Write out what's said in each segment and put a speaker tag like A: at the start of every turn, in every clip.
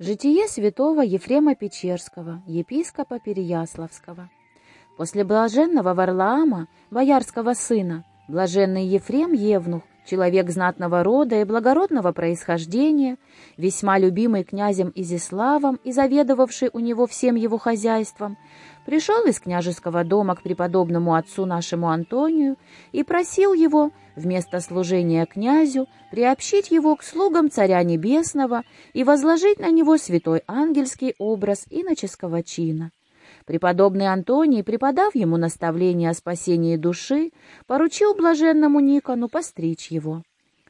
A: Житие святого Ефрема Печерского, епископа Переяславского. После блаженного Варлаама, боярского сына, блаженный Ефрем Евнух, человек знатного рода и благородного происхождения, весьма любимый князем Изиславом и заведовавший у него всем его хозяйством, пришел из княжеского дома к преподобному отцу нашему Антонию и просил его, вместо служения князю, приобщить его к слугам Царя Небесного и возложить на него святой ангельский образ иноческого чина. Преподобный Антоний, преподав ему наставление о спасении души, поручил блаженному Никону постричь его.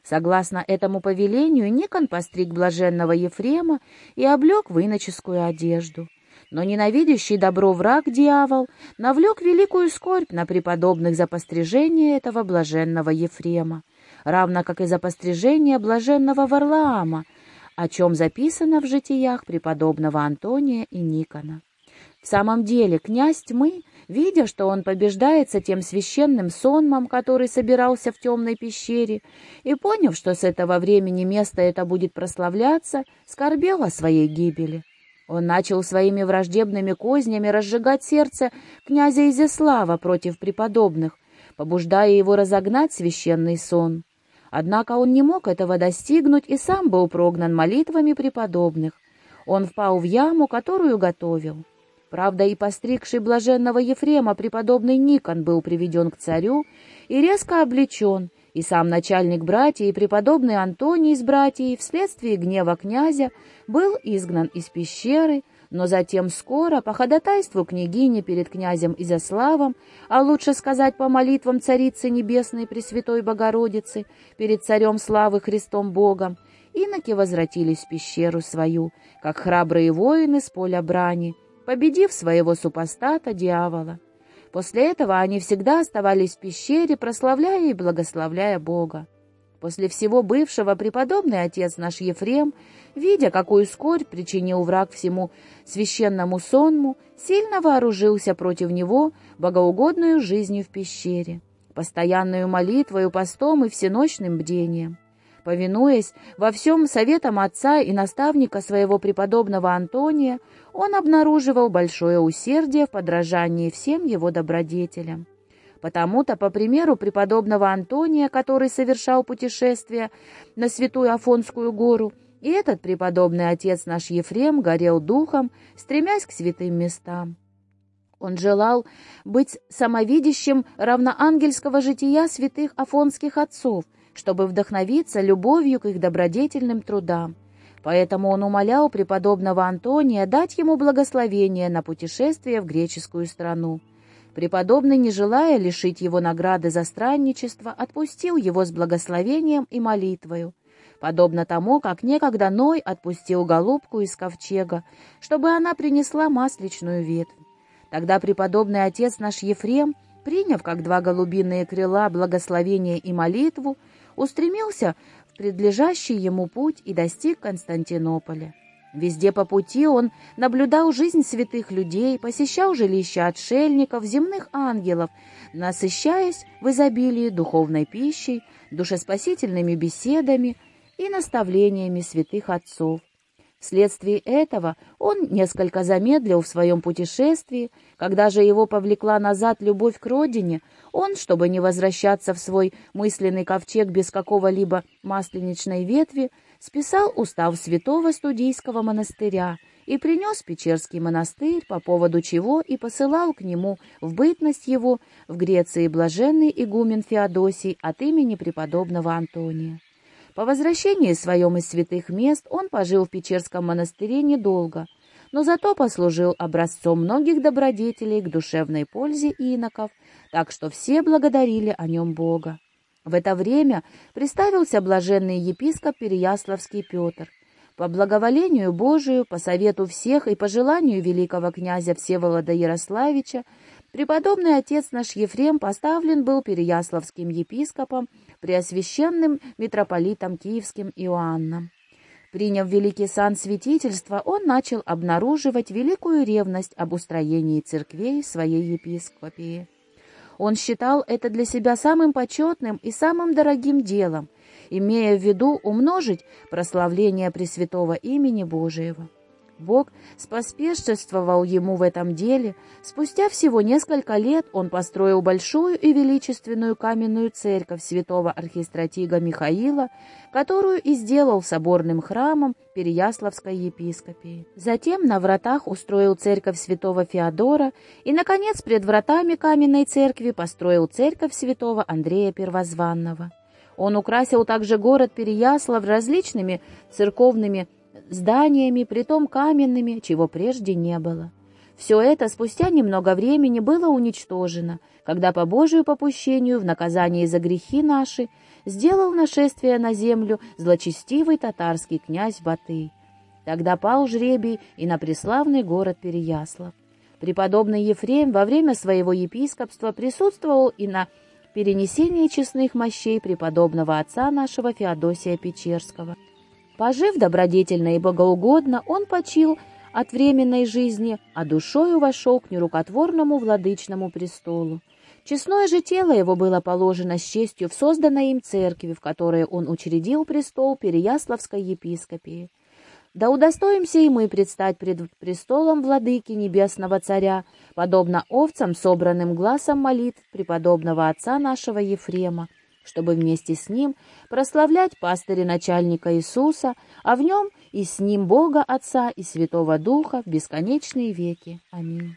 A: Согласно этому повелению, Никон постриг блаженного Ефрема и облег в иноческую одежду но ненавидящий добро враг дьявол навлек великую скорбь на преподобных за пострижение этого блаженного Ефрема, равно как и за пострижение блаженного Варлаама, о чем записано в житиях преподобного Антония и Никона. В самом деле князь тьмы, видя, что он побеждается тем священным сонмом, который собирался в темной пещере, и поняв, что с этого времени место это будет прославляться, скорбел о своей гибели. Он начал своими враждебными кознями разжигать сердце князя Изяслава против преподобных, побуждая его разогнать священный сон. Однако он не мог этого достигнуть и сам был прогнан молитвами преподобных. Он впал в яму, которую готовил. Правда, и постригший блаженного Ефрема преподобный Никон был приведен к царю и резко обличен, и сам начальник братьев преподобный Антоний из братьев вследствие гнева князя был изгнан из пещеры, но затем скоро, по ходатайству княгини перед князем Изяславом, а лучше сказать по молитвам Царицы Небесной Пресвятой Богородицы перед Царем Славы Христом Богом, иноки возвратились в пещеру свою, как храбрые воины с поля брани, победив своего супостата дьявола. После этого они всегда оставались в пещере, прославляя и благословляя Бога. После всего бывшего преподобный отец наш Ефрем, видя, какую скорбь причинил враг всему священному сонму, сильно вооружился против него богоугодную жизнью в пещере, постоянную молитвою, постом и всеночным бдением. Повинуясь во всем советам отца и наставника своего преподобного Антония, он обнаруживал большое усердие в подражании всем его добродетелям. Потому-то, по примеру преподобного Антония, который совершал путешествие на Святую Афонскую гору, и этот преподобный отец наш Ефрем горел духом, стремясь к святым местам. Он желал быть самовидящим равноангельского жития святых афонских отцов — чтобы вдохновиться любовью к их добродетельным трудам. Поэтому он умолял преподобного Антония дать ему благословение на путешествие в греческую страну. Преподобный, не желая лишить его награды за странничество, отпустил его с благословением и молитвою, подобно тому, как некогда Ной отпустил голубку из ковчега, чтобы она принесла масличную ветвь. Тогда преподобный отец наш Ефрем, приняв как два голубиные крыла благословение и молитву, устремился предлежащий ему путь и достиг Константинополя. Везде по пути он наблюдал жизнь святых людей, посещал жилища отшельников, земных ангелов, насыщаясь в изобилии духовной пищей, душеспасительными беседами и наставлениями святых отцов. Вследствие этого он несколько замедлил в своем путешествии, когда же его повлекла назад любовь к родине, он, чтобы не возвращаться в свой мысленный ковчег без какого-либо масленичной ветви, списал устав святого студийского монастыря и принес Печерский монастырь, по поводу чего и посылал к нему в бытность его в Греции блаженный игумен Феодосий от имени преподобного Антония. По возвращении своем из святых мест он пожил в Печерском монастыре недолго, но зато послужил образцом многих добродетелей к душевной пользе иноков, так что все благодарили о нем Бога. В это время представился блаженный епископ Переяславский Петр. По благоволению Божию, по совету всех и по желанию великого князя Всеволода Ярославича, преподобный отец наш Ефрем поставлен был Переяславским епископом преосвященным митрополитом Киевским Иоанном. Приняв великий сан святительства, он начал обнаруживать великую ревность об устроении церквей своей епископии. Он считал это для себя самым почетным и самым дорогим делом, имея в виду умножить прославление Пресвятого имени Божиего. Бог споспешествовал ему в этом деле. Спустя всего несколько лет он построил большую и величественную каменную церковь святого архистратига Михаила, которую и сделал соборным храмом Переяславской епископии. Затем на вратах устроил церковь святого Феодора и, наконец, пред вратами каменной церкви построил церковь святого Андрея Первозванного. Он украсил также город Переяслав различными церковными зданиями, притом каменными, чего прежде не было. Все это спустя немного времени было уничтожено, когда по Божию попущению в наказании за грехи наши сделал нашествие на землю злочестивый татарский князь Батый. Тогда пал жребий и на преславный город Переяслав. Преподобный Ефрем во время своего епископства присутствовал и на перенесении честных мощей преподобного отца нашего Феодосия Печерского – Пожив добродетельно и богоугодно, он почил от временной жизни, а душою вошел к нерукотворному владычному престолу. Честное же тело его было положено с честью в созданной им церкви, в которой он учредил престол Переяславской епископии. Да удостоимся и мы предстать пред престолом владыки небесного царя, подобно овцам, собранным глазом молитв преподобного отца нашего Ефрема, чтобы вместе с ним прославлять пастыря начальника Иисуса, а в нем и с ним Бога Отца и Святого Духа в бесконечные веки. Аминь.